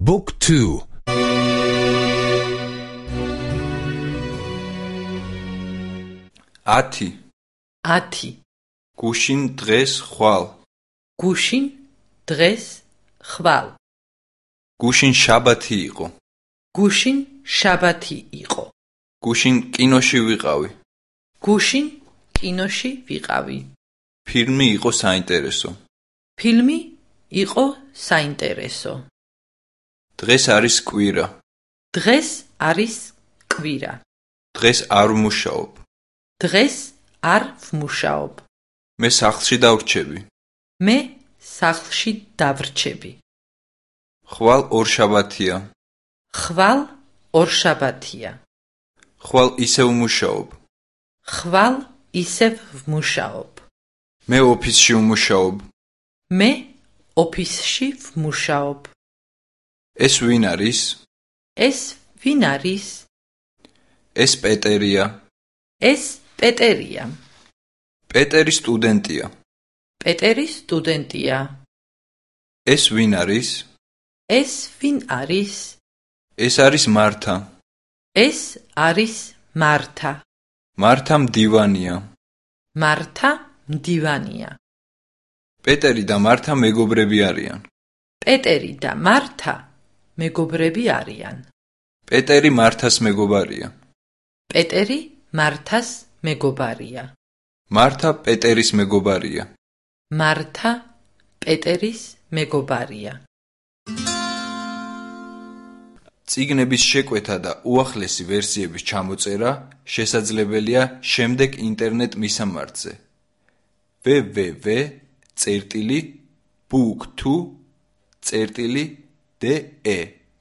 Book 2 ათი ათი გუშინ დღეს ხვალ გუშინ დღეს ხვალ გუშინ შაბათი იყო გუშინ შაბათი იყო გუშინ კინოში ვიყავი გუშინ კინოში ვიყავი ფილმი იყო საინტერესო ფილმი იყო საინტერესო დღეს არის კვირა. დღეს არის კვირა. დღეს არ ვმუშაობ. დღეს არ ვმუშაობ. მე სახლში დავრჩები. მე სახლში დავრჩები. ხვალ ორშაბათია ხვალ ორშაბათია ხვალ ისევ ვმუშაობ. ხვალ ისევ ვმუშაობ. მე ოფისში ვმუშაობ. მე ოფისში ვმუშაობ ეს ვინ არის? ეს ვინ არის? ეს პეტერია. ეს პეტერია. პეტერი სტუდენტია. პეტერი სტუდენტია. ეს ვინ არის? ეს ვინ არის? ეს არის მართა. ეს არის მართა. მართა მდივანია. მართა მდივანია. პეტერი და მართა მეგობრები არიან. პეტერი და მართა მეგობრები არიან. პეტერი მართას მეგობარია. პეტერი მართას მეგობარია. მართა პეტერის მეგობარია. მართა პეტერის მეგობარია. ციგნების შეკვეთა და უახლესი ვერსიების ჩამოწერა შესაძლებელია შემდეგ ინტერნეტ მისამართზე TE